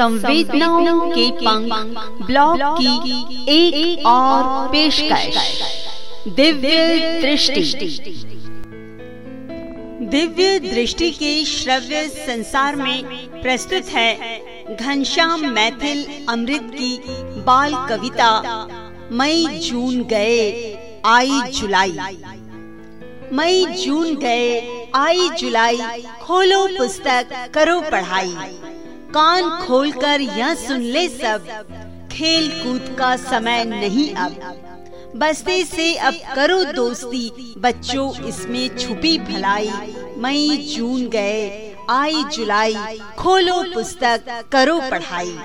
संवेदनाओं के पंख ब्लॉग की एक, एक और पेशकश। दिव्य दृष्टि। दिव्य दृष्टि के श्रव्य संसार में प्रस्तुत है घनश्याम मैथिल अमृत की बाल कविता मई जून गए आई जुलाई। मई जून गए आई जुलाई खोलो पुस्तक करो पढ़ाई। कान खोलकर यह सुन ले सब। खेल कूद का समय नहीं अब। बस्ते से अब करो दोस्ती, बच्चों इसमें छुपी भलाई। मई, जून गए, आई जुलाई, खोलो पुस्तक, करो पढ़ाई।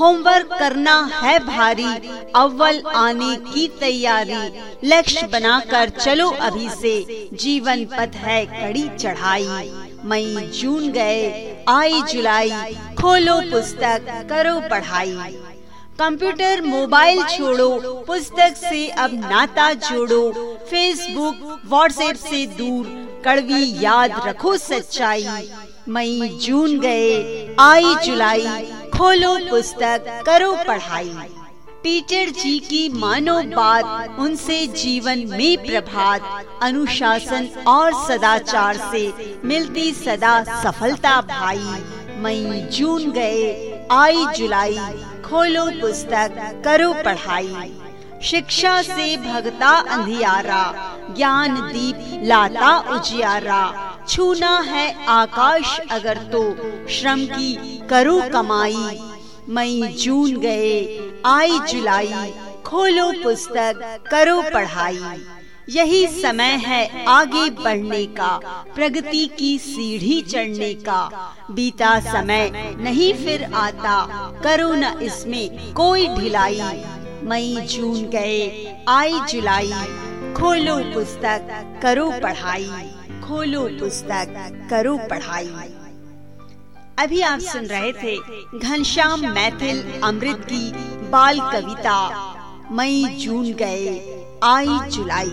होमवर्क करना है भारी, अव्वल आने की तैयारी। लक्ष्य बनाकर चलो अभी से, जीवन पथ है कड़ी चढ़ाई। मई, जून गए, आई जुलाई खोलो पुस्तक, करो पढ़ाई। कंप्यूटर, मोबाइल छोड़ो, पुस्तक से अब नाता जोड़ो। फेसबुक, व्हाट्सएप से दूर, कड़वी याद रखो सच्चाई। मई, जून गए, आई जुलाई, खोलो पुस्तक, करो पढ़ाई। टीचर जी की मानो बात, उनसे जीवन में प्रभात। अनुशासन और सदाचार से मिलती सदा सफलता भाई। मई, जून गए। आई जुलाई, खोलो पुस्तक, करो पढ़ाई। शिक्षा से भगता अंधियारा, ज्ञान दीप लाता उजियारा। छूना है आकाश अगर तो श्रम की करो कमाई। मई, जून गए। आई जुलाई, खोलो पुस्तक, करो पढ़ाई। यही समय है आगे बढ़ने का प्रगति की सीढ़ी चढ़ने का। बीता समय नहीं फिर आता। करो न इसमें कोई ढिलाई। मई जून गए आई जुलाई। खोलो पुस्तक करो पढ़ाई। खोलो पुस्तक करो पढ़ाई। अभी आप सुन रहे थे घनश्याम मैथिल अमृत की बाल कविता। मई जून गए आई जुलाई।